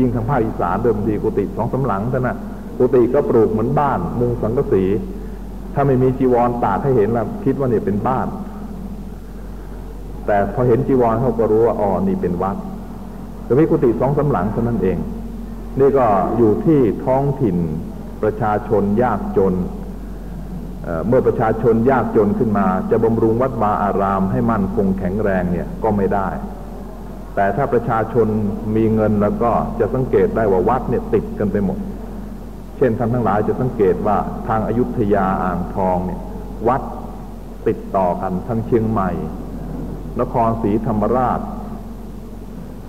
ยิ่งทางภาคอีสานเดิมทีกุฏิสองสาหลังเท่านั้นกุฏิก็ปลูกเหมือนบ้าน มุงสังกสี ถ้าไม่มีจีวรตากให้เห็นแล้วคิดว่าเนี่ยเป็นบ้าน แต่พอเห็นจีวรเขาก็รู้ว่าอ๋อนี่เป็นวัดแต่วิกุฏิสองสาหลังเท่านั้นเอง นี่ก็อยู่ที่ท้องถิ่นประชาชนยากจนเมื่อประชาชนยากจนขึ้นมา จะบำรุงวัดวาอารามให้มั่นคงแข็งแรงเนี่ยก็ไม่ได้ แต่ถ้าประชาชนมีเงินแล้วก็จะสังเกตได้ว่าวัดเนี่ยติดกันไปหมด เช่นท่านทั้งหลายจะสังเกตว่าทางอายุทยาอ่างทองเนี่ยวัดติดต่อกันทั้งเชียงใหม่ นครศรีธรรมราช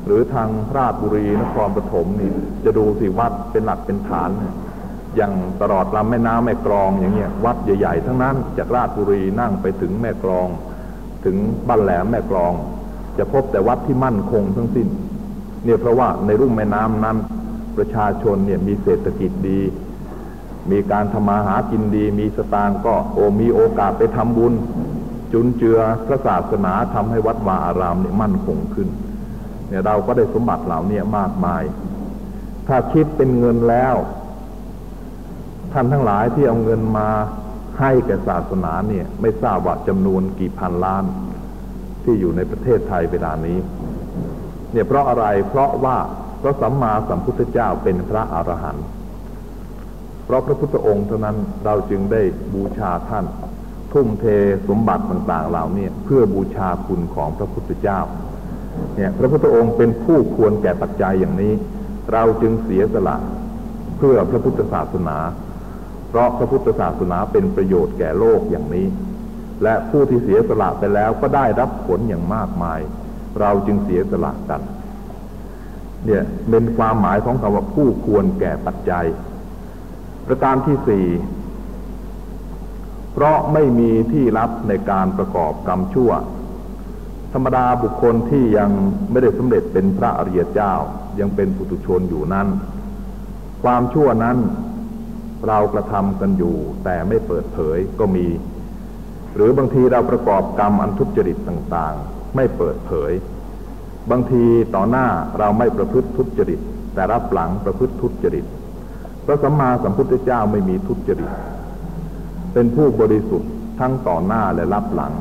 หรือทางราชบุรีนครปฐมนี่จะดูสิวัดเป็นหลักเป็นฐาน อย่างตลอดลำแม่น้ำแม่กรองอย่างเงี้ยวัดใหญ่ๆทั้งนั้นจากราชบุรีนั่งไปถึงแม่กรอง ถึงบ้านแหลมแม่กรอง จะพบแต่วัดที่มั่นคงทั้งสิ้น เนี่ยเพราะว่าในรุ่มแม่น้ำนั้น ประชาชนเนี่ยมีเศรษฐกิจดี มีการทำมาหากินดี มีสตางก็โอมีโอกาสไปทำบุญ จุนเจือพระศาสนาทำให้วัดวาอารามเนี่ยมั่นคงขึ้น เนี่ยเราก็ได้สมบัติเหล่านี้มากมาย ถ้าคิดเป็นเงินแล้ว ท่านทั้งหลายที่เอาเงินมาให้แก่ศาสนาเนี่ยไม่ทราบว่าจำนวนกี่พันล้าน ที่อยู่ในประเทศไทยเวลานี้ เนี่ยเพราะอะไรเพราะว่าพระสัมมาสัมพุทธเจ้าเป็นพระอรหันต์เพราะพระพุทธองค์เท่านั้นเราจึงได้บูชาท่าน ทุ่มเทสมบัติต่างๆเหล่านี้เพื่อบูชาคุณของพระพุทธเจ้า เนี่ยพระพุทธองค์เป็นผู้ควรแก่ปัจจัยอย่างนี้ เราจึงเสียสละเพื่อพระพุทธศาสนา เพราะพระพุทธศาสนาเป็นประโยชน์แก่โลกอย่างนี้ และผู้ที่เสียสละไปแล้วก็ได้รับผลอย่างมากมาย เราจึงเสียสละกันเนี่ยเป็นความหมายของคำว่าผู้ควรแก่ปัจจัย ประการที่สี่เพราะไม่มีที่รับในการประกอบกรรมชั่ว ธรรมดาบุคคลที่ยังไม่ได้สำเร็จเป็นพระอริยเจ้ายังเป็นปุถุชนอยู่นั้น ความชั่วนั้นเรากระทำกันอยู่แต่ไม่เปิดเผยก็มี หรือบางทีเราประกอบกรรมอันทุจริตต่างๆ ไม่เปิดเผย บางทีต่อหน้าเราไม่ประพฤติทุจริต แต่รับหลังประพฤติทุจริตพระสัมมาสัมพุทธเจ้าไม่มีทุจริต เป็นผู้บริสุทธิ์ทั้งต่อหน้าและรับหลัง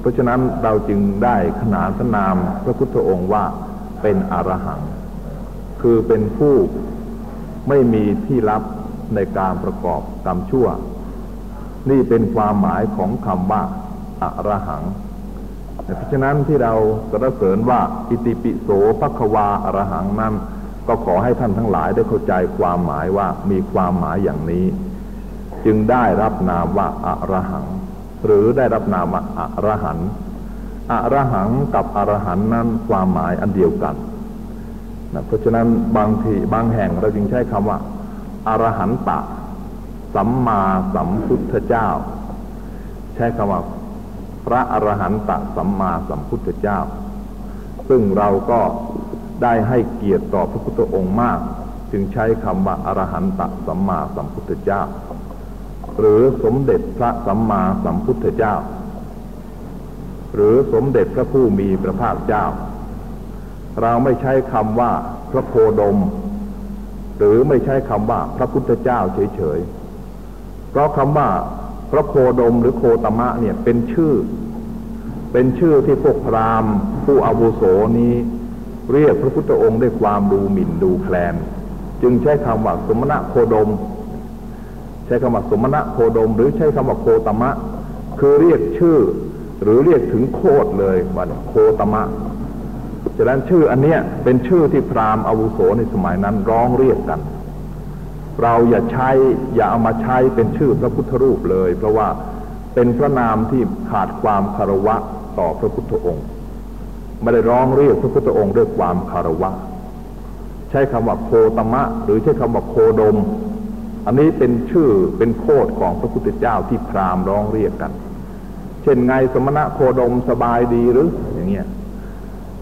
เพราะฉะนั้นเราจึงได้ขนานสนามพระพุทธองค์ว่าเป็นอรหัง คือเป็นผู้ไม่มีที่รับในการประกอบกรรมชั่ว นี่เป็นความหมายของคำว่าอระหังเพราะฉะนั้นที่เราสรรเสริญว่าอิติปิโสภควาอระหังนั้น ก็ขอให้ท่านทั้งหลายได้เข้าใจความหมายว่ามีความหมายอย่างนี้ จึงได้รับนามว่าอระหัง หรือได้รับนามว่าอรหันอระหังกับอระหันนั้นความหมายอันเดียวกันนะเพราะฉะนั้นบางทีบางแห่งเราจึงใช้คำว่าอรหันตะ สัมมาสัมพุทธเจ้า ใช้คำว่าพระอรหันตสัมมาสัมพุทธเจ้า ซึ่งเราก็ได้ให้เกียรติต่อพระพุทธองค์มาก จึงใช้คำว่าอรหันตสัมมาสัมพุทธเจ้า หรือสมเด็จพระสัมมาสัมพุทธเจ้า หรือสมเด็จพระผู้มีพระภาคเจ้า เราไม่ใช้คำว่าพระโคดม หรือไม่ใช้คำว่าพระพุทธเจ้าเฉยๆ ราะคำว่าพระโคดมหรือโคตมะเนี่ยเป็นชื่อ เป็นชื่อที่พวกพราหมณ์ ผู้อาวุโสนี้ เรียกพระพุทธองค์ด้วยความดูหมิ่นดูแคลน จึงใช้คำว่าสมณะโคดม ใช้คำว่าสมณะโคดม หรือใช้คำว่าโคตมะ คือเรียกชื่อ หรือเรียกถึงโคดเลยว่าโคตมะฉะนั้นชื่ออันเนี้ยเป็นชื่อที่พราหมณ์อาวุโสในสมัยนั้นร้องเรียกกัน เราอย่าใช้อย่าเอามาใช้เป็นชื่อพระพุทธรูปเลย เพราะว่าเป็นพระนามที่ขาดความคารวะต่อพระพุทธองค์ ไม่ได้ร้องเรียกพระพุทธองค์ด้วยความคารวะ ใช้คำว่าโคตมะ หรือใช้คำว่าโคดม อันนี้เป็นชื่อเป็นโคดของพระพุทธเจ้าที่พราหมณ์ร้องเรียกกัน เช่นไงสมณะโคดมสบายดีหรืออย่างเงี้ย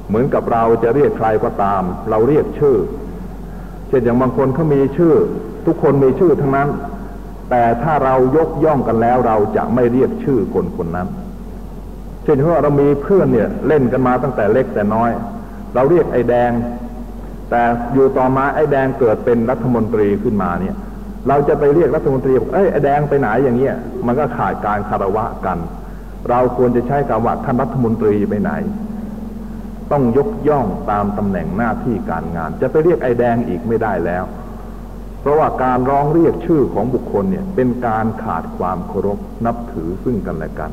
เหมือนกับเราจะเรียกใครก็ตาม เราเรียกชื่อ เช่นอย่างบางคนเขามีชื่อ ทุกคนมีชื่อทั้งนั้น แต่ถ้าเรายกย่องกันแล้ว เราจะไม่เรียกชื่อคนคนนั้น เช่นว่าเรามีเพื่อนเนี่ยเล่นกันมาตั้งแต่เล็กแต่น้อย เราเรียกไอ้แดง แต่อยู่ต่อมาไอ้แดงเกิดเป็นรัฐมนตรีขึ้นมาเนี่ย เราจะไปเรียกรัฐมนตรีบอกเอ้ยไอ้แดงไปไหนอย่างเงี้ยมันก็ขาดการคารวะกัน เราควรจะใช้คำว่าท่านรัฐมนตรีไปไหนต้องยกย่องตามตำแหน่งหน้าที่การงาน จะไปเรียกไอ้แดงอีกไม่ได้แล้ว ราะว่าการร้องเรียกชื่อของบุคคลเนี่ยเป็นการขาดความเคารพนับถือซึ่งกันและกัน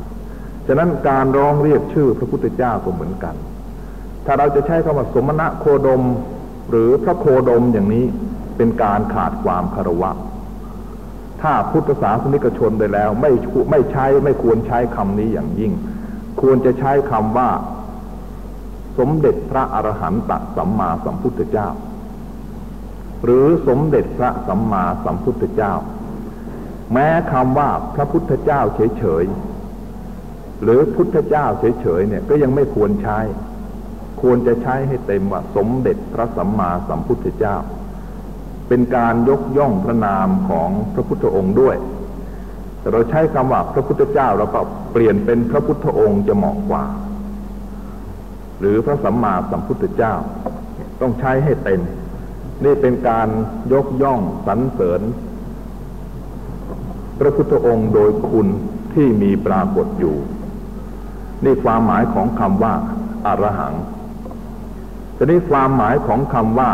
ฉะนั้นการร้องเรียกชื่อพระพุทธเจ้าก็เหมือนกัน ถ้าเราจะใช้คำว่าสมณะโคดม หรือพระโคดมอย่างนี้เป็นการขาดความคารวะ ถ้าพุทธศาสนิกชนได้แล้วไม่ไม่ใช้ไม่ควรใช้คำนี้อย่างยิ่ง ควรจะใช้คำว่า สมเด็จพระอรหันตสัมมาสัมพุทธเจ้า หรือสมเด็จพระสัมมาสัมพุทธเจ้า แม้คำว่าพระพุทธเจ้าเฉยๆหรือพุทธเจ้าเฉยๆเนี่ยก็ยังไม่ควรใช้ ควรจะใช้ให้เต็มว่าสมเด็จพระสัมมาสัมพุทธเจ้า เป็นการยกย่องพระนามของพระพุทธองค์ด้วย แต่เราใช้คำว่าพระพุทธเจ้าเราก็เปลี่ยนเป็นพระพุทธองค์จะเหมาะกว่า หรือพระสัมมาสัมพุทธเจ้า ต้องใช้ให้เต็ม นี่เป็นการยกย่องสรรเสริญ พระพุทธองค์โดยคุณที่มีปรากฏอยู่ นี่ความหมายของคำว่าอารหังทีนี้ความหมายของคำว่า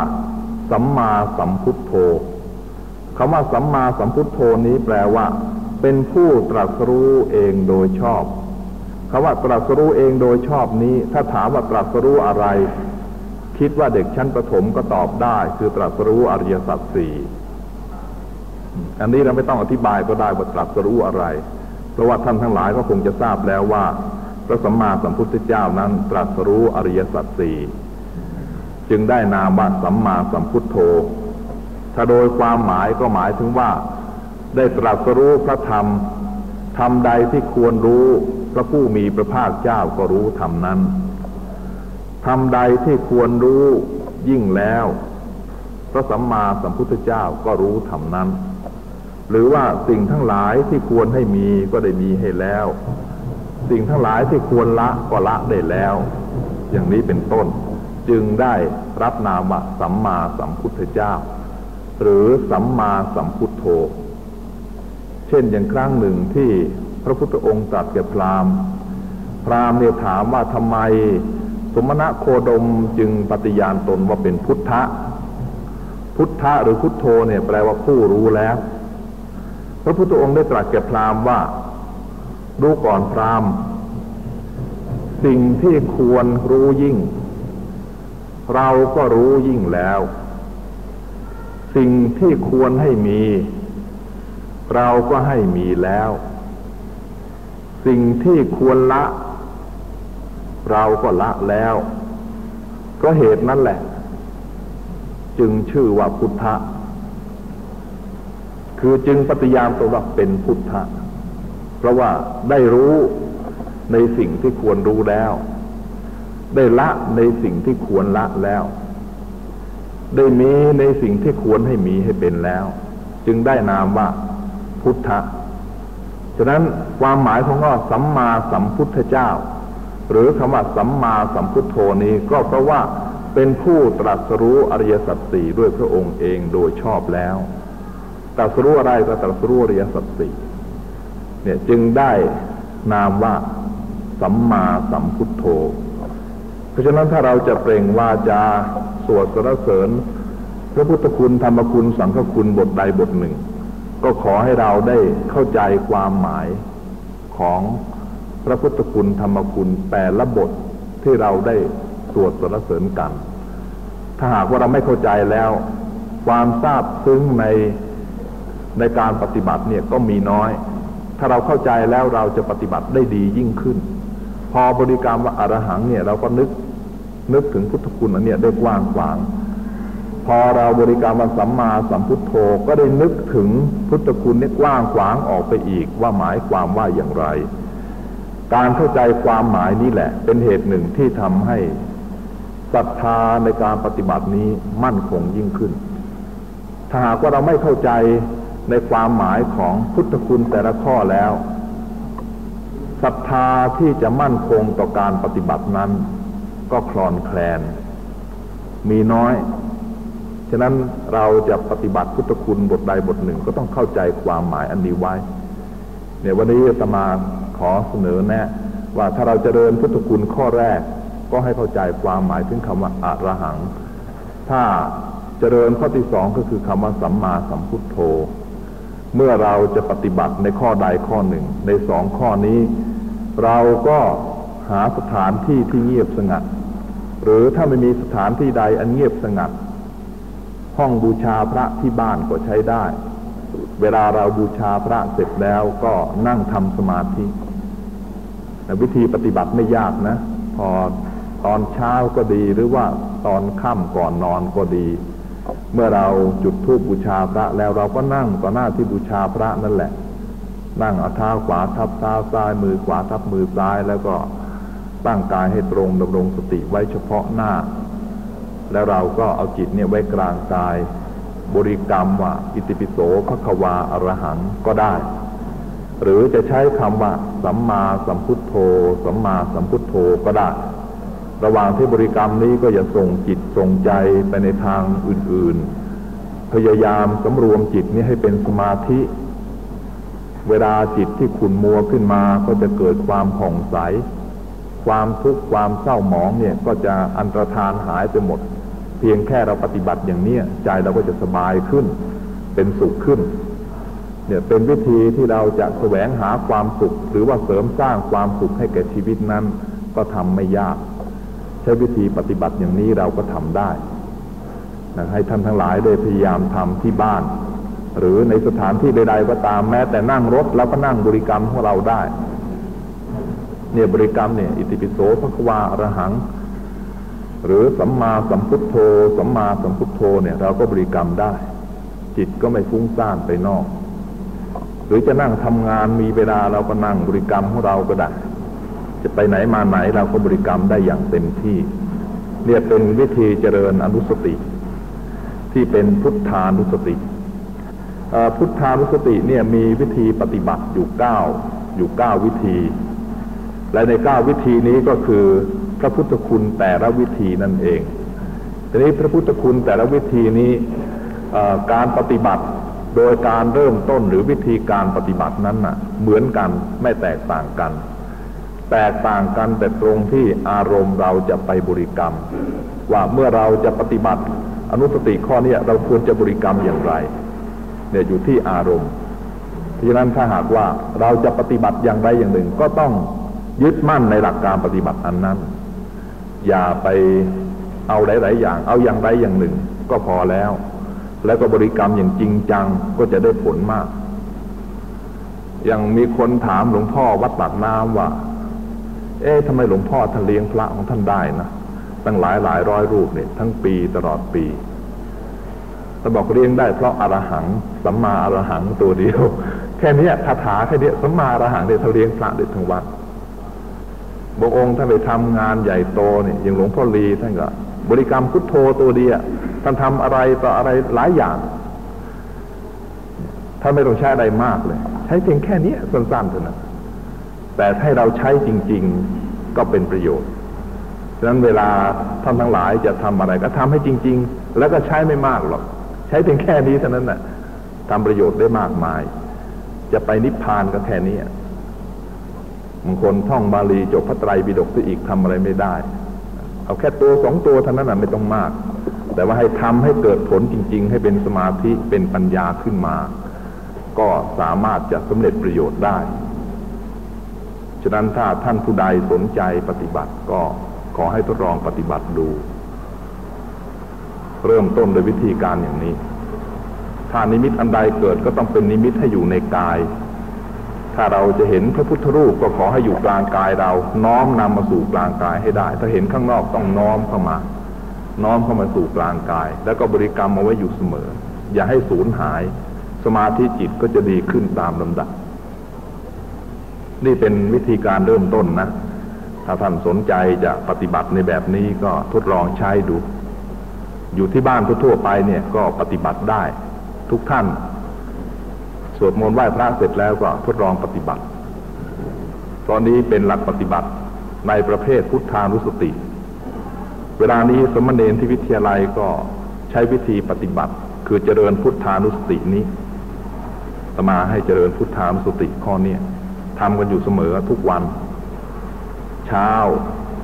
สัมมาสัมพุทโธคำว่าสัมมาสัมพุทโธนี้แปลว่า เป็นผู้ตรัสรู้เองโดยชอบคำว่าตรัสรู้เองโดยชอบนี้ ถ้าถามว่าตรัสรู้อะไร คิดว่าเด็กชั้นประถมก็ตอบได้ คือตรัสรู้อริยสัจสี่อันนี้เราไม่ต้องอธิบายก็ได้ว่าตรัสรู้อะไร เพราะว่าท่านทั้งหลายก็คงจะทราบแล้วว่า พระสัมมาสัมพุทธเจ้านั้น ตรัสรู้อริยสัจสี่จึงได้นามว่าสัมมาสัมพุทโธ ถ้าโดยความหมายก็หมายถึงว่า ได้ตรัสรู้พระธรรมธรรมใดที่ควรรู้ พระผู้มีพระภาคเจ้าก็รู้ธรรมนั้น ธรรมใดที่ควรรู้ยิ่งแล้ว พระสัมมาสัมพุทธเจ้าก็รู้ธรรมนั้น หรือว่าสิ่งทั้งหลายที่ควรให้มีก็ได้มีให้แล้ว สิ่งทั้งหลายที่ควรละก็ละได้แล้ว อย่างนี้เป็นต้น จึงได้รับนามว่าสัมมาสัมพุทธเจ้า หรือสัมมาสัมพุทโธ เช่นอย่างครั้งหนึ่งที่พระพุทธองค์ตรัสแก่พราหมณ์ พราหมณ์เนี่ยถามว่าทำไม สมณะโคดมจึงปฏิญาณตนว่าเป็นพุทธะ พุทธะหรือพุทโธเนี่ยแปลว่าผู้รู้แล้ว พระพุทธองค์ได้ตรัสแก่พราหมณ์ว่า รู้ก่อนพราหมณ์ สิ่งที่ควรรู้ยิ่ง เราก็รู้ยิ่งแล้ว สิ่งที่ควรให้มี เราก็ให้มีแล้ว สิ่งที่ควรละ เราก็ละแล้วก็เหตุนั้นแหละ จึงชื่อว่าพุทธะ คือจึงปฏิญาณตัวว่าเป็นพุทธะ เพราะว่าได้รู้ในสิ่งที่ควรรู้แล้ว ได้ละในสิ่งที่ควรละแล้ว ได้มีในสิ่งที่ควรให้มีให้เป็นแล้ว จึงได้นามว่าพุทธะฉะนั้นความหมายของก็สัมมาสัมพุทธเจ้า หรือคำว่าสัมมาสัมพุทโธนี้ก็เพราะว่าเป็นผู้ตรัสรู้อริยสัจสี่ด้วยพระองค์เองโดยชอบแล้ว ตรัสรู้อะไรก็ตรัสรู้อริยสัจสี่เนี่ยจึงได้นามว่าสัมมาสัมพุทโธ เพราะฉะนั้นถ้าเราจะเปล่งวาจาสวดสรรเสริญ พระพุทธคุณธรรมคุณสังฆคุณบทใดบทหนึ่ง ก็ขอให้เราได้เข้าใจความหมายของ พระพุทธคุณธรรมคุณแต่ละบทที่เราได้สวดสรรเสริญกัน ถ้าหากว่าเราไม่เข้าใจแล้ว ความทราบซึ้งในในการปฏิบัติเนี่ยก็มีน้อย ถ้าเราเข้าใจแล้วเราจะปฏิบัติได้ดียิ่งขึ้น พอบริกรรมว่าอรหังเนี่ยเราก็นึกนึกถึงพุทธคุณอันเนี้ได้กว้างขวาง พอเราบริกรรมว่าสัมมาสัมพุทโธก็ได้นึกถึงพุทธคุณนี้กว้างขวางออกไปอีกว่าหมายความว่าอย่างไร การเข้าใจความหมายนี้แหละ เป็นเหตุหนึ่งที่ทำให้ศรัทธาในการปฏิบัตินี้มั่นคงยิ่งขึ้น ถ้าหากว่าเราไม่เข้าใจในความหมายของพุทธคุณแต่ละข้อแล้วศรัทธาที่จะมั่นคงต่อการปฏิบัตินั้น ก็คลอนแคลน มีน้อย ฉะนั้นเราจะปฏิบัติพุทธคุณบทใดบทหนึ่งก็ต้องเข้าใจความหมายอันนี้ไว้เนี่ยวันนี้ตมา ขอเสนอแนะ ว่าถ้าเราจเจริญพุทธคุณข้อแรก ก็ให้เข้าใจความหมายถึงคำว่าอะระหัง ถ้าเจริญข้อที่สองก็คือคำว่าสัมมาสัมพุทโธ เมื่อเราจะปฏิบัติในข้อใดข้อหนึ่ง ในสองข้อนี้ เราก็หาสถานที่ที่เงียบสงัด หรือถ้าไม่มีสถานที่ใดอันเงียบสงัด ห้องบูชาพระที่บ้านก็ใช้ได้ เวลาเราบูชาพระเสร็จแล้วก็นั่งทำสมาธิ วิธีปฏิบัติไม่ยากนะ พอตอนเช้าก็ดีหรือว่าตอนค่ำก่อนนอนก็ดี เมื่อเราจุดธูปบูชาพระแล้วเราก็นั่งต่อหน้าที่บูชาพระนั่นแหละ นั่งเอาเท้าขวาทับเท้าซ้ายมือขวาทับมือซ้ายแล้วก็ตั้งกายให้ตรงดำรงสติไว้เฉพาะหน้า แล้วเราก็เอาจิตเนี่ยไว้กลางกาย บริกรรมว่าอิติปิโสพระควาอรหังก็ได้ หรือจะใช้คำว่า สัมมาสัมพุทโธ สัมมาสัมพุทโธก็ได้ ระหว่างที่บริกรรมนี้ก็อย่าส่งจิตส่งใจไปในทางอื่น ๆ พยายามสำรวมจิตนี้ให้เป็นสมาธิ เวลาจิตที่ขุนมัวขึ้นมาก็จะเกิดความผ่องใส ความทุกข์ความเศร้าหมองเนี่ยก็จะอันตรธานหายไปหมด เพียงแค่เราปฏิบัติอย่างนี้ใจเราก็จะสบายขึ้น เป็นสุขขึ้น เนี่ยเป็นวิธีที่เราจะแสวงหาความสุข หรือว่าเสริมสร้างความสุขให้แก่ชีวิตนั้น ก็ทำไม่ยาก ใช้วิธีปฏิบัติอย่างนี้เราก็ทำได้นะให้ท่านทั้งหลายได้พยายามทำที่บ้าน หรือในสถานที่ใดๆก็ตามแม้แต่นั่งรถแล้วก็นั่งบริกรรมของเราได้ เนี่ยบริกรรมเนี่ยอิติปิโสภควาอรหัง หรือสัมมาสัมพุทโธสัมมาสัมพุทโธเนี่ยเราก็บริกรรมได้ จิตก็ไม่ฟุ้งซ่านไปนอก หรือจะนั่งทำงานมีเวลาเราก็นั่งบริกรรมของเราก็ได้ จะไปไหนมาไหนเราก็บริกรรมได้อย่างเต็มที่เนี่ยเป็นวิธีเจริญอนุสติ ที่เป็นพุทธานุสติพุทธานุสติเนี่ยมีวิธีปฏิบัติอยู่เก้าอยู่เก้าวิธี และในเก้าวิธีนี้ก็คือพระพุทธคุณแต่ละวิธีนั่นเองทีนี้พระพุทธคุณแต่ละวิธีนี้การปฏิบัติ โดยการเริ่มต้นหรือวิธีการปฏิบัตินั้นน่ะ เหมือนกันไม่แตกต่างกัน แตกต่างกันแต่ตรงที่อารมณ์เราจะไปบริกรรม ว่าเมื่อเราจะปฏิบัติอนุสติข้อนี้เราควรจะบริกรรมอย่างไร เนี่ยอยู่ที่อารมณ์เพราะฉะนั้นถ้าหากว่าเราจะปฏิบัติอย่างใดอย่างหนึ่ง ก็ต้องยึดมั่นในหลักการปฏิบัติอันนั้น อย่าไปเอาหลาย ๆ อย่าง เอาอย่างใดอย่างหนึ่ง ก็พอแล้ว แล้วก็บริกรรมอย่างจริงจังก็จะได้ผลมาก อย่างมีคนถามหลวงพ่อวัดปากน้ำว่า เอ๊ะทำไมหลวงพ่อท่านเลี้ยงพระของท่านได้นะตั้งหลายหลายร้อยรูปเนี่ยทั้งปีตลอดปีท่บอกเลี้ยงได้เพราะอรหังสัมมาอรหังตัวเดียว แค่นี้คาถาแค่นี้สัมมาอรหังเดียวเขาเลี้ยงพระเด็ดทั้งวัดบางองค์ท่านไปทำงานใหญ่โตเนี่ยอย่างหลวงพ่อลีท่านก็ บริกรรมพุทโธตัวเดียวท่านทำอะไรต่ออะไรหลายอย่างท่านไม่ต้องใช้อะไรมากเลย ใช้เพียงแค่นี้สั้นๆเท่านั้นแต่ให้เราใช้จริง ๆก็เป็นประโยชน์ฉะนั้นเวลาท่านทั้งหลายจะทำอะไรก็ทำให้จริง ๆ แล้วก็ใช้ไม่มากหรอก ใช้เพียงแค่นี้เท่านั้นน่ะทำประโยชน์ได้มากมาย จะไปนิพพานก็แค่นี้บางคนท่องบาลีจบพระไตรปิฎกซะอีกทำอะไรไม่ได้ เอาแค่ตัวสองตัวเท่านั้นไม่ต้องมาก แต่ว่าให้ทำให้เกิดผลจริง ๆ ให้เป็นสมาธิเป็นปัญญาขึ้นมา ก็สามารถจะสำเร็จประโยชน์ได้ ฉะนั้นถ้าท่านผู้ใดสนใจปฏิบัติก็ขอให้ทดลองปฏิบัติดู เริ่มต้นโดยวิธีการอย่างนี้ถ้านิมิตอันใดเกิดก็ต้องเป็นนิมิตให้อยู่ในกาย ถ้าเราจะเห็นพระพุทธรูปก็ขอให้อยู่กลางกายเรา น้อมนำมาสู่กลางกายให้ได้ ถ้าเห็นข้างนอกต้องน้อมเข้ามา น้อมเข้ามาสู่กลางกาย แล้วก็บริกรรมเอาไว้อยู่เสมอ อย่าให้สูญหาย สมาธิจิตก็จะดีขึ้นตามลำดับ นี่เป็นวิธีการเริ่มต้นนะ ถ้าท่านสนใจจะปฏิบัติในแบบนี้ก็ทดลองใช้ดู อยู่ที่บ้านทั่วไปเนี่ยก็ปฏิบัติได้ ทุกท่าน สวดมนต์ไหว้พระเสร็จแล้วก็ทดลองปฏิบัติ ตอนนี้เป็นหลักปฏิบัติในประเภทพุทธานุสติ เวลานี้สมณเณรที่วิทยาลัยก็ใช้วิธีปฏิบัติ คือเจริญพุทธานุสตินี้ตมาให้เจริญพุทธานุสติข้อนี้ทำกันอยู่เสมอทุกวัน เช้า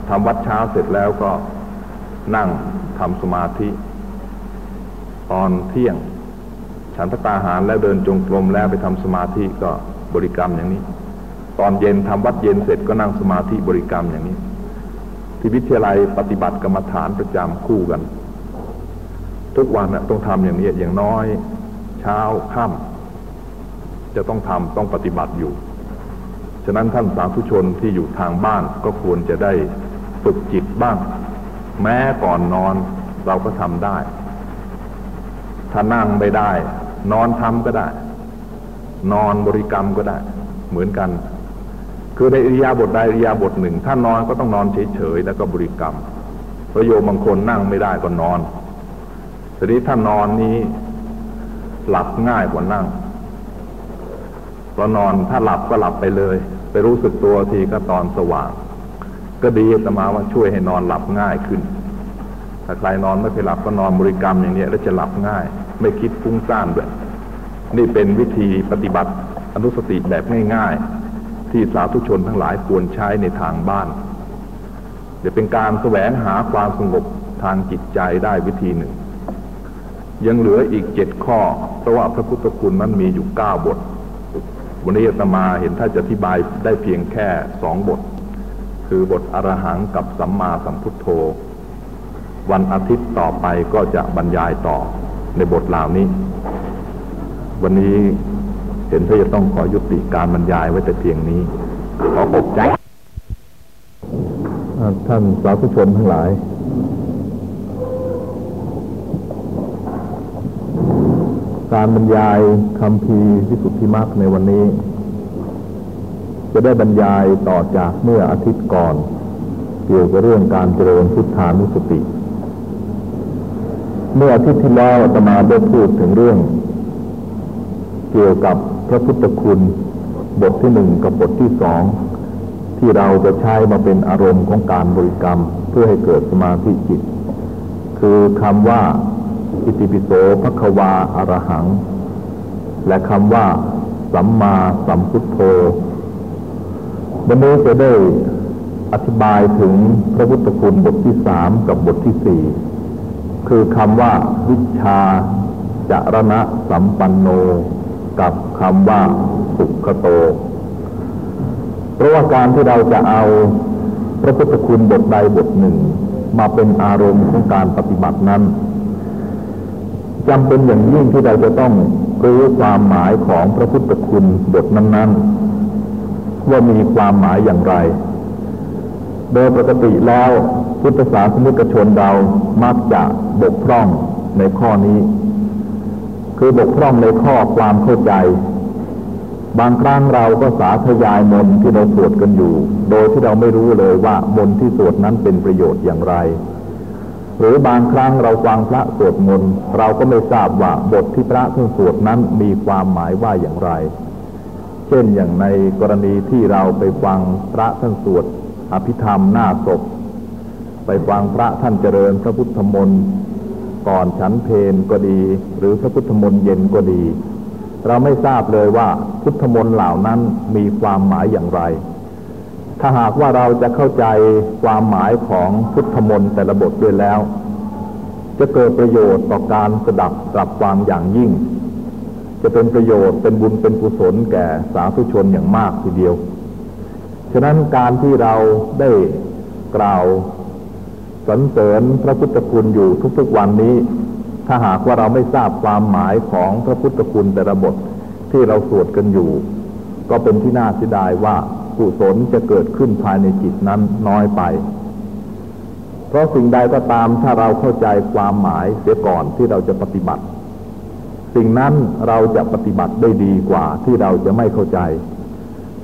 ทำวัดเช้าเสร็จแล้วก็นั่งทำสมาธิ ตอนเที่ยง ฉันพระตาหารแล้วเดินจงกรมแล้วไปทำสมาธิก็บริกรรมอย่างนี้ ตอนเย็นทำวัดเย็นเสร็จก็นั่งสมาธิบริกรรมอย่างนี้ ที่วิทยาลัยปฏิบัติกรรมฐานประจำคู่กัน ทุกวันนะต้องทำอย่างนี้อย่างน้อย เช้าค่ำจะต้องทำต้องปฏิบัติอยู่ ฉะนั้นท่านสาธุชนที่อยู่ทางบ้านก็ควรจะได้ฝึกจิตบ้าง แม้ก่อนนอนเราก็ทำได้ถ้านั่งไม่ได้ นอนทำก็ได้ นอนบริกรรมก็ได้ เหมือนกัน คือในอิริยาบถใดอิริยาบถหนึ่ง ถ้านอนก็ต้องนอนเฉยๆแล้วก็บริกรรมประโยมบางคนนั่งไม่ได้ก็นอนทีนี้ถ้านอนนี้หลับง่ายกว่านั่งเพราะนอนถ้าหลับก็หลับไปเลย ไปรู้สึกตัวทีก็ตอนสว่าง ก็ดีแต่มาว่าช่วยให้นอนหลับง่ายขึ้น ถ้าใครนอนไม่ไปหลับก็นอนบริกรรมอย่างนี้แล้วจะหลับง่าย ไม่คิดฟุ้งซ่านด้วย นี่เป็นวิธีปฏิบัติอนุสติแบบง่าย ๆ ที่สาธุชนทั้งหลายควรใช้ในทางบ้านเดี๋ยวเป็นการแสวงหาความสงบทางจิตใจได้วิธีหนึ่ง ยังเหลืออีกเจ็ดข้อ เพราะว่าพระพุทธคุณนั้นมีอยู่เก้าบท วันนี้อาตมาเห็นถ้าจะอธิบายได้เพียงแค่สองบท คือบทอรหังกับสัมมาสัมพุทโธ วันอาทิตย์ต่อไปก็จะบรรยายต่อ ในบทเหล่านี้ วันนี้เห็นว่าจะต้องขอยุติการบรรยายไว้แต่เพียงนี้ ขอขอบใจ ท่านสาธุชนทั้งหลาย การบรรยายคำพีวิสุทธิมรรคในวันนี้ จะได้บรรยายต่อจากเมื่ออาทิตย์ก่อน เกี่ยวกับเรื่องการเจริญพุทธานุสติ เมื่ออาทิตย์ที่แล้วอาตมาได้พูดถึงเรื่อง เกี่ยวกับพระพุทธคุณ บทที่หนึ่งกับบทที่สองที่เราจะใช้มาเป็นอารมณ์ของการบริกรรมเพื่อให้เกิดสมาธิจิต คือคำว่าอิติปิโสภควาอารหัง และคำว่าสัมมาสัมพุทโธวันนี้จะได้อธิบายถึงพระพุทธคุณบทที่สามกับบทที่สี่ คือคำว่าวิชาจารณะสัมปันโน กับคำว่าสุขโต เพราะว่าการที่เราจะเอาพระพุทธคุณบทใดบทหนึ่ง มาเป็นอารมณ์ของการปฏิบัตินั้นจำเป็นอย่างยิ่งที่เราจะต้องรู้ความหมายของพระพุทธคุณบทนั้น ๆ ว่ามีความหมายอย่างไร โดยปกติแล้ว พุทธศาสนิกชนเรามักจะบกพร่องในข้อนี้ คือบกพร่องในข้อความเข้าใจ บางครั้งเราก็สาธยายมนที่เราสวดกันอยู่ โดยที่เราไม่รู้เลยว่ามนที่สวดนั้นเป็นประโยชน์อย่างไร หรือบางครั้งเราฟังพระสวดมนต์เราก็ไม่ทราบว่าบทที่พระท่านสวดนั้นมีความหมายว่าอย่างไร เช่นอย่างในกรณีที่เราไปฟังพระท่านสวดอภิธรรมหน้าศพ ไปฟังพระท่านเจริญพระพุทธมนต์ก่อนฉันเพนก็ดี หรือพระพุทธมนต์เย็นก็ดี เราไม่ทราบเลยว่าพุทธมนต์เหล่านั้นมีความหมายอย่างไร ถ้าหากว่าเราจะเข้าใจความหมายของพุทธมนต์แต่ละบทด้วยแล้ว จะเกิดประโยชน์ต่อการสดับตรับฟังอย่างยิ่ง จะเป็นประโยชน์เป็นบุญเป็นกุศลแก่สาธุชนอย่างมากทีเดียว ฉะนั้นการที่เราได้กล่าว สรรเสริญพระพุทธคุณอยู่ทุกๆวันนี้ ถ้าหากว่าเราไม่ทราบความหมายของพระพุทธคุณแต่ละบทที่เราสวดกันอยู่ ก็เป็นที่น่าเสียดายว่ากุศลจะเกิดขึ้นภายในจิตนั้นน้อยไป เพราะสิ่งใดก็ตามถ้าเราเข้าใจความหมายเสียก่อนที่เราจะปฏิบัติ สิ่งนั้นเราจะปฏิบัติได้ดีกว่าที่เราจะไม่เข้าใจ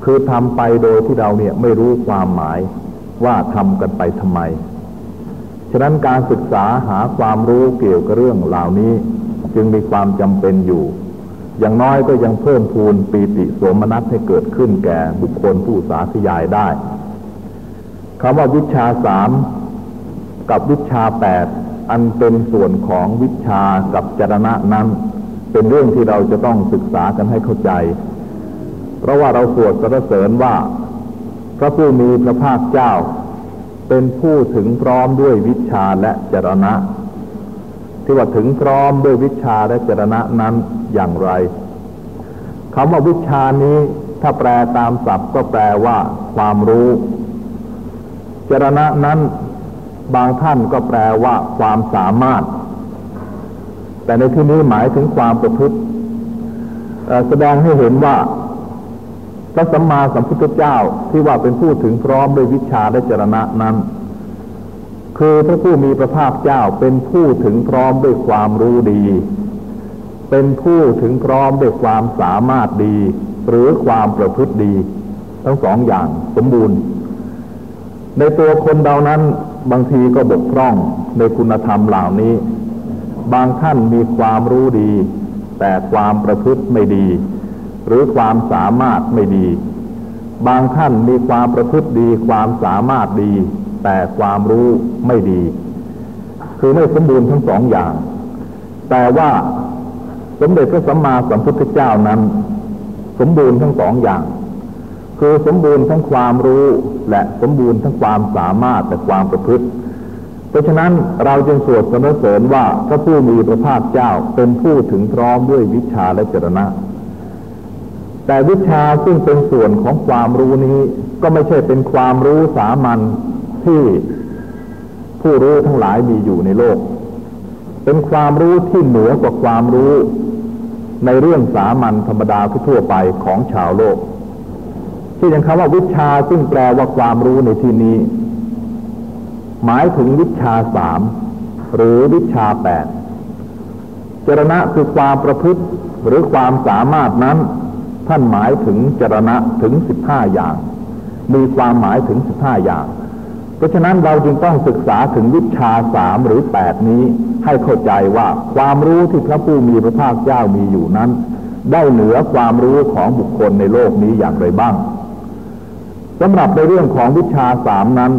คือทำไปโดยที่เราเนี่ยไม่รู้ความหมายว่าทำกันไปทำไม ฉะนั้นการศึกษาหาความรู้เกี่ยวกับเรื่องเหล่านี้จึงมีความจำเป็นอยู่ อย่างน้อยก็ยังเพิ่มพูนปีติสมนัตให้เกิดขึ้นแก่บุคคลผู้สาธยายได้คำว่าวิชาสามกับวิชาแปดอันเป็นส่วนของวิชากับจรณะนั้น เป็นเรื่องที่เราจะต้องศึกษากันให้เข้าใจ เพราะว่าเราสวดสรรเสริญว่า พระผู้มีพระภาคเจ้า เป็นผู้ถึงพร้อมด้วยวิชาและจรณะ ที่ว่าถึงพร้อมด้วยวิชาและจรณะนั้นอย่างไรคำว่าวิชานี้ถ้าแปลตามศัพท์ก็แปลว่า ความรู้ จรณะนั้นบางท่านก็แปลว่า ความสามารถ แต่ในที่นี้หมายถึงความประพฤติแสดงให้เห็นว่า พระสัมมาสัมพุทธเจ้าที่ว่าเป็นผู้ถึงพร้อมด้วยวิชาและจรณะนั้น คือพระผู้มีพระภาคเจ้าเป็นผู้ถึงพร้อมด้วยความรู้ดี เป็นผู้ถึงพร้อมด้วยความสามารถดี หรือความประพฤติดี ทั้งสองอย่างสมบูรณ์ ในตัวคนเรานั้นบางทีก็บกพร่องในคุณธรรมเหล่านี้ บางท่านมีความรู้ดี แต่ความประพฤติไม่ดี หรือความสามารถไม่ดี บางท่านมีความประพฤติดีความสามารถดี แต่ความรู้ไม่ดี คือไม่สมบูรณ์ทั้งสองอย่าง แต่ว่าสมเด็จพระสัมมาสัมพุทธเจ้านั้น สมบูรณ์ทั้งสองอย่าง คือสมบูรณ์ทั้งความรู้และสมบูรณ์ทั้งความสามารถและความประพฤติเพราะฉะนั้นเราจึงสวดสรรเสริญว่าพระผู้มีพระภาคเจ้าเป็นผู้ถึงพร้อมด้วยวิชาและจรณะ แต่วิชาซึ่งเป็นส่วนของความรู้นี้ ก็ไม่ใช่เป็นความรู้สามัญที่ผู้รู้ทั้งหลายมีอยู่ในโลก เป็นความรู้ที่เหนือกว่าความรู้ในเรื่องสามัญธรรมดาทั่วไปของชาวโลก ที่อย่างคำว่าวิชาซึ่งแปลว่าความรู้ในที่นี้ หมายถึงวิชาสามหรือวิชาแปดจรณะคือความประพฤติหรือความสามารถนั้น ท่านหมายถึงจรณะถึงสิบห้าอย่าง มีความหมายถึงสิบห้าอย่าง เพราะฉะนั้นเราจึงต้องศึกษาถึงวิชาสามหรือแปดนี้ให้เข้าใจว่าความรู้ที่พระผู้มีพระภาคเจ้ามีอยู่นั้น ได้เหนือความรู้ของบุคคลในโลกนี้อย่างไรบ้างสำหรับในเรื่องของวิชาสามนั้น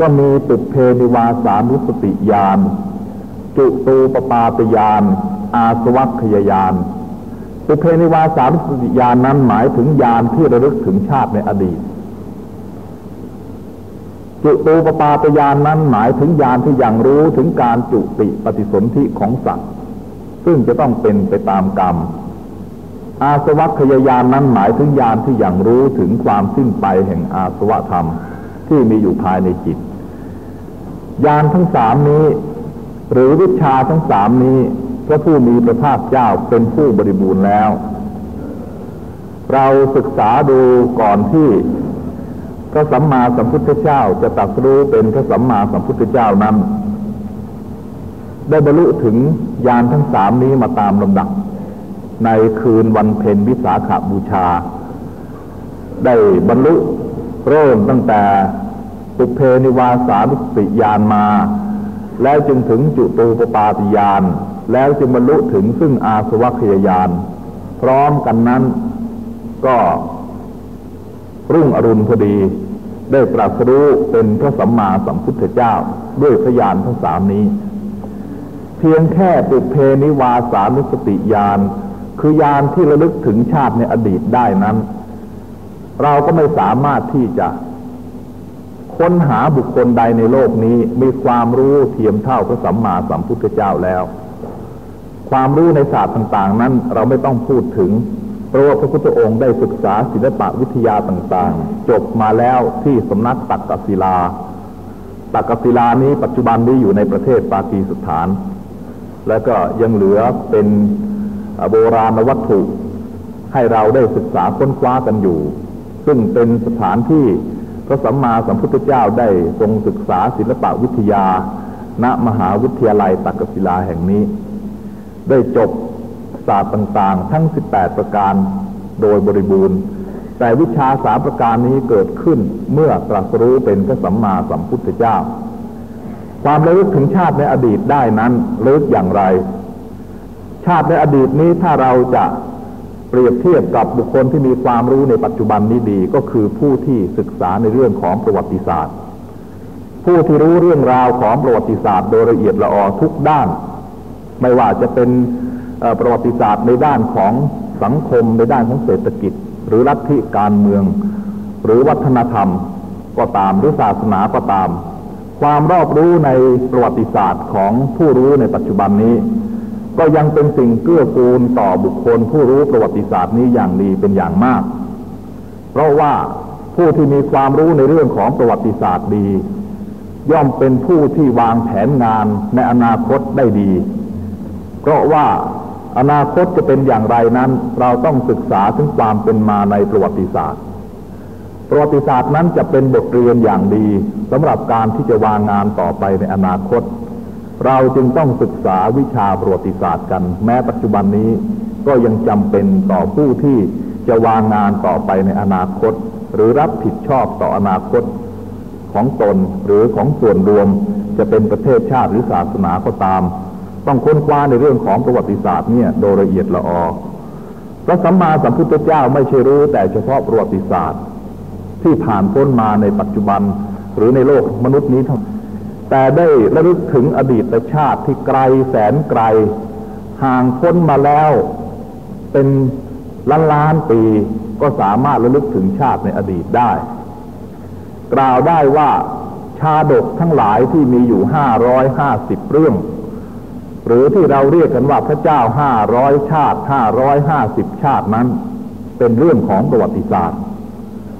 ก็มีตุเพนิวาสานุสติยานจุตูปปาตยานอาสวัคยายาน ตุเพนิวาสานุสติยานนั้นหมายถึงยานที่ระลึกถึงชาติในอดีตจุตูปปาตยานนั้นหมายถึงยานที่ยังรู้ถึงการจุติปฏิสนธิของสัตว์ ซึ่งจะต้องเป็นไปตามกรรม อาสวัคยายานนั้นหมายถึงญาณที่อย่างรู้ถึงความสิ้นไปแห่งอาสวะธรรมที่มีอยู่ภายในจิตญาณทั้งสามนี้ หรือวิชาทั้งสามนี้ ระผู้มีพระภาคเจ้าเป็นผู้บริบูรณ์แล้ว เราศึกษาดูก่อนที่พระสัมมาสัมพุทธเจ้าจะตัดรู้เป็นพระสัมมาสัมพุทธเจ้านั้น ได้บรรลุถึงญาณทั้งสามนี้มาตามลำดับ ในคืนวันเพ็ญวิสาขาบูชา ได้บรรลุเริ่มตั้งแต่ปุเพนิวาสานุสติยานมา แล้วจึงถึงจุตูปปาติยาน แล้วจึงบรรลุถึงซึ่งอาสวัคยายาน พร้อมกันนั้นก็รุ่งอรุณพอดี ได้ตรัสรู้เป็นพระสัมมาสัมพุทธเจ้าด้วยพยานทั้งสามนี้ เพียงแค่ปุเพนิวาสานุสติยานคือยานที่ระลึกถึงชาติในอดีตได้นั้น เราก็ไม่สามารถที่จะ ค้นหาบุคคลใดในโลกนี้มีความรู้เทียมเท่าพระสัมมาสัมพุทธเจ้าแล้ว ความรู้ในศาสตร์ต่างๆ นั้นเราไม่ต้องพูดถึง เพราะว่าพระพุทธองค์ได้ศึกษาศิลปะวิทยาต่างๆ จบมาแล้วที่สำนักตักกศิลา ตักกศิลานี้ปัจจุบันนี้อยู่ในประเทศปากีสถาน แล้วก็ยังเหลือเป็นโบราณวัตถุ ให้เราได้ศึกษาค้นคว้ากันอยู่ ซึ่งเป็นสถานที่พระสัมมาสัมพุทธเจ้าได้ทรงศึกษาศิลปวิทยา ณมหาวิทยาลัยตักกศิลาแห่งนี้ ได้จบศาสตร์ต่างๆ ทั้ง 18 ประการโดยบริบูรณ์ แต่วิชาสามประการนี้เกิดขึ้นเมื่อตรัสรู้เป็นพระสัมมาสัมพุทธเจ้า ความระลึกถึงชาติในอดีตได้นั้นระลึกอย่างไร ชาติในอดีตนี้ถ้าเราจะเปรียบเทียบกับบุคคลที่มีความรู้ในปัจจุบันนี้ดีก็คือผู้ที่ศึกษาในเรื่องของประวัติศาสตร์ ผู้ที่รู้เรื่องราวของประวัติศาสตร์โดยละเอียดละออทุกด้าน ไม่ว่าจะเป็นประวัติศาสตร์ในด้านของสังคมในด้านของเศรษฐกิจ หรือลัทธิการเมือง หรือวัฒนธรรมก็ตามหรือศาสนาก็ตาม ความรอบรู้ในประวัติศาสตร์ของผู้รู้ในปัจจุบันนี้ ก็ยังเป็นสิ่งเกื้อกูลต่อบุคคล ผู้รู้ประวัติศาสตร์นี้อย่างดีเป็นอย่างมาก เพราะว่าผู้ที่มีความรู้ในเรื่องของประวัติศาสตร์ดี ย่อมเป็นผู้ที่วางแผนงานในอนาคตได้ดี เพราะว่าอนาคตจะเป็นอย่างไรนั้น เราต้องศึกษาถึงความเป็นมาในประวัติศาสตร์ ประวัติศาสตร์นั้นจะเป็นบทเรียนอย่างดีสำหรับการที่จะวางงานต่อไปในอนาคต เราจึงต้องศึกษาวิชาประวัติศาสตร์กัน แม้ปัจจุบันนี้ก็ยังจำเป็นต่อผู้ที่จะวางงานต่อไปในอนาคต หรือรับผิดชอบต่ออนาคตของตนหรือของส่วนรวมจะเป็นประเทศชาติหรือศาสนาก็ตาม ต้องค้นคว้าในเรื่องของประวัติศาสตร์เนี่ยโดยละเอียดละออพระสัมมาสัมพุทธเจ้าไม่ใช่รู้แต่เฉพาะประวัติศาสตร์ ที่ผ่านพ้นมาในปัจจุบันหรือในโลกมนุษย์นี้เท่าแต่ได้ระลึกถึงอดีตชาติที่ไกลแสนไกล ห่างพ้นมาแล้วเป็นล้านล้านปีก็สามารถระลึกถึงชาติในอดีตได้ กล่าวได้ว่าชาดกทั้งหลายที่มีอยู่ห้าร้อยห้าสิบเรื่อง หรือที่เราเรียกกันว่าพระเจ้าห้าร้อยชาติห้าร้อยห้าสิบชาตินั้น เป็นเรื่องของประวัติศาสตร์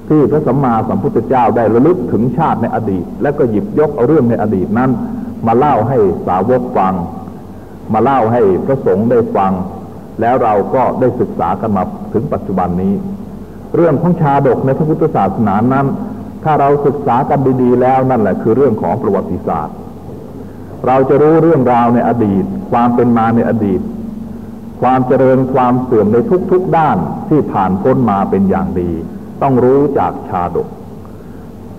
ที่พระสัมมาสัมพุทธเจ้าได้ระลึกถึงชาติในอดีต และก็หยิบยกเอาเรื่องในอดีตนั้น มาเล่าให้สาวกฟัง มาเล่าให้พระสงฆ์ได้ฟัง แล้วเราก็ได้ศึกษากันมาถึงปัจจุบันนี้ เรื่องของชาดกในพระพุทธศาสนานั้น ถ้าเราศึกษากันดีๆแล้วนั่นแหละคือเรื่องของประวัติศาสตร์ เราจะรู้เรื่องราวในอดีต ความเป็นมาในอดีต ความเจริญความเสื่อมในทุกๆด้านที่ผ่านพ้นมาเป็นอย่างดี ต้องรู้จากชาดก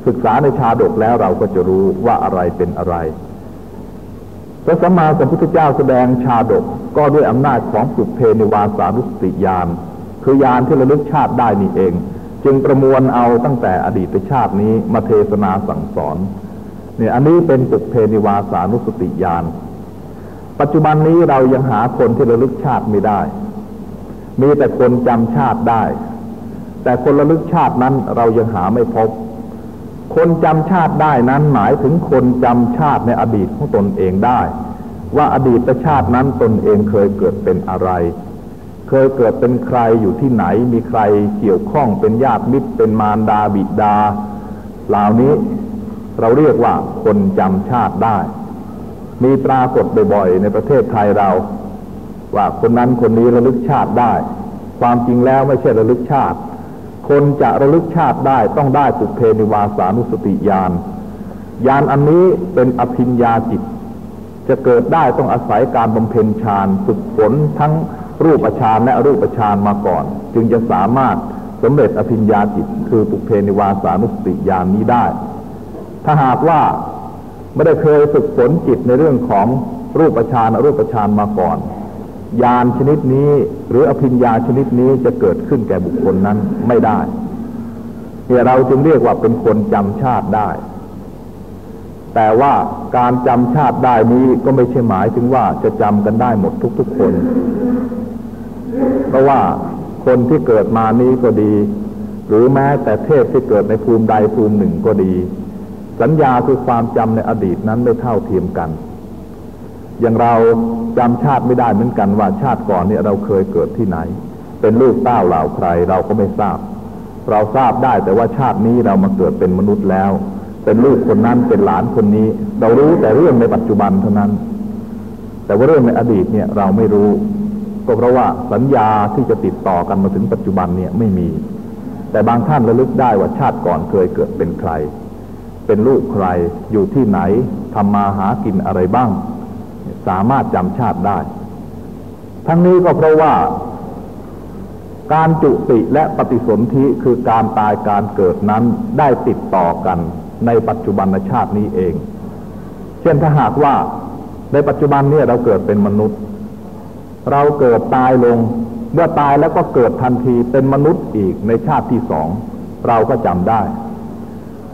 ศึกษาในชาดกแล้วเราก็จะรู้ว่าอะไรเป็นอะไรพระสัมมาสัมพุทธเจ้าแสดงชาดกก็ด้วยอำนาจของสุเพนิวาสานุสติญาณคือยานที่ระลึกชาติได้นี่เอง จึงประมวลเอาตั้งแต่อดีตชาตินี้มาเทศนาสั่งสอน เนี่ยอันนี้เป็นปุเพนิวาสานุสติญาณปัจจุบันนี้เรายังหาคนที่ระลึกชาติไม่ได้ มีแต่คนจำชาติได้ แต่คนระลึกชาตินั้นเรายังหาไม่พบ คนจำชาติได้นั้นหมายถึงคนจำชาติในอดีตของตนเองได้ ว่าอดีตชาตินั้นตนเองเคยเกิดเป็นอะไร เคยเกิดเป็นใครอยู่ที่ไหน มีใครเกี่ยวข้องเป็นญาติมิตรเป็นมารดาบิดา เหล่านี้ เราเรียกว่าคนจำชาติได้ มีปรากฏบ่อยๆในประเทศไทยเรา ว่าคนนั้นคนนี้ระลึกชาติได้ ความจริงแล้วไม่ใช่ระลึกชาติ คนจะระลึกชาติได้ต้องได้ปุเพนิวาสานุสติญาณญาณอันนี้เป็นอภิญญาจิต จะเกิดได้ต้องอาศัยการบำเพ็ญฌานฝึกฝนทั้งรูปฌานและรูปฌานมาก่อน จึงจะสามารถสำเร็จอภิญญาจิต คือปุเพนิวาสานุสติญาณนนี้ได้ ถ้าหากว่าไม่ได้เคยฝึกฝนจิตในเรื่องของรูปฌานอรูปฌานมาก่อน ญาณชนิดนี้หรืออภิญญาชนิดนี้จะเกิดขึ้นแก่บุคคลนั้นไม่ได้เนี่ยเราจึงเรียกว่าเป็นคนจำชาติได้ แต่ว่าการจำชาติได้นี้ก็ไม่ใช่หมายถึงว่าจะจำกันได้หมดทุกๆคน เพราะว่าคนที่เกิดมานี้ก็ดี หรือแม้แต่เทพที่เกิดในภูมิใดภูมิหนึ่งก็ดี สัญญาคือความจำในอดีตนั้นไม่เท่าเทียมกัน อย่างเราจำชาติไม่ได้เหมือนกันว่าชาติก่อนเนี่ยเราเคยเกิดที่ไหน เป็นลูกเต้าเหล่าใครเราก็ไม่ทราบ เราทราบได้แต่ว่าชาตินี้เรามาเกิดเป็นมนุษย์แล้ว เป็นลูกคนนั้นเป็นหลานคนนี้ เรารู้แต่เรื่องในปัจจุบันเท่านั้น แต่ว่าเรื่องในอดีตเนี่ยเราไม่รู้ก็เพราะว่าสัญญาที่จะติดต่อกันมาถึงปัจจุบันเนี่ยไม่มี แต่บางท่านระลึกได้ว่าชาติก่อนเคยเกิดเป็นใคร เป็นลูกใครอยู่ที่ไหนทำมาหากินอะไรบ้าง สามารถจำชาติได้ ทั้งนี้ก็เพราะว่า การจุติและปฏิสนธิคือการตายการเกิดนั้นได้ติดต่อกันในปัจจุบันชาตินี้เอง เช่นถ้าหากว่าในปัจจุบันนี้เราเกิดเป็นมนุษย์ เราเกิดตายลง เมื่อตายแล้วก็เกิดทันทีเป็นมนุษย์อีกในชาติที่สอง เราก็จำได้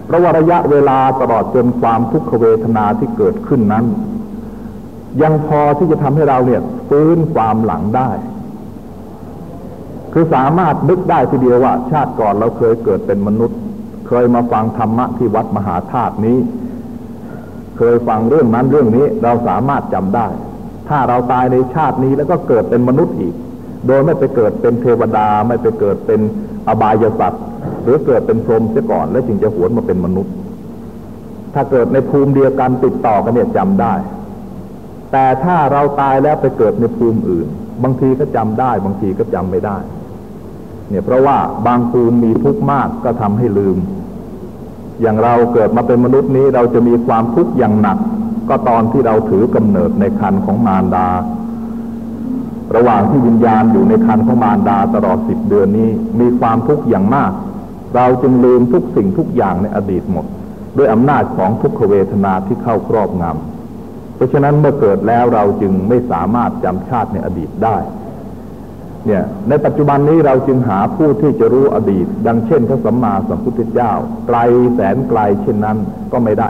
เพราะว่าระยะเวลาตลอดจนความทุกขเวทนาที่เกิดขึ้นนั้น ยังพอที่จะทำให้เราเนี่ยฟื้นความหลังได้ คือสามารถนึกได้ทีเดียวว่า ชาติก่อนเราเคยเกิดเป็นมนุษย์ เคยมาฟังธรรมะที่วัดมหาธาตุนี้ เคยฟังเรื่องนั้นเรื่องนี้เราสามารถจำได้ ถ้าเราตายในชาตินี้แล้วก็เกิดเป็นมนุษย์อีก โดยไม่ไปเกิดเป็นเทวดาไม่ไปเกิดเป็นอบายสัตว์ หรือเกิดเป็นพรหมเสียก่อน แล้วจึงจะหวนมาเป็นมนุษย์ ถ้าเกิดในภูมิเดียวกันติดต่อกันเนี่ยจำได้ แต่ถ้าเราตายแล้วไปเกิดในภูมิอื่น บางทีก็จำได้ บางทีก็จำไม่ได้ เนี่ยเพราะว่าบางภูมิมีทุกข์มากก็ทำให้ลืม อย่างเราเกิดมาเป็นมนุษย์นี้เราจะมีความทุกข์อย่างหนัก ก็ตอนที่เราถือกำเนิดในคันของมารดาระหว่างที่วิญญาณอยู่ในคันของมารดาตลอดสิบเดือนนี้ มีความทุกข์อย่างมาก เราจึงลืมทุกสิ่งทุกอย่างในอดีตหมด ด้วยอำนาจของทุกขเวทนาที่เข้าครอบงำเพราะฉะนั้นเมื่อเกิดแล้วเราจึงไม่สามารถจำชาติในอดีตได้เนี่ยในปัจจุบันนี้เราจึงหาผู้ที่จะรู้อดีต ดังเช่นพระสัมมาสัมพุทธเจ้า ไกลแสนไกลเช่นนั้นก็ไม่ได้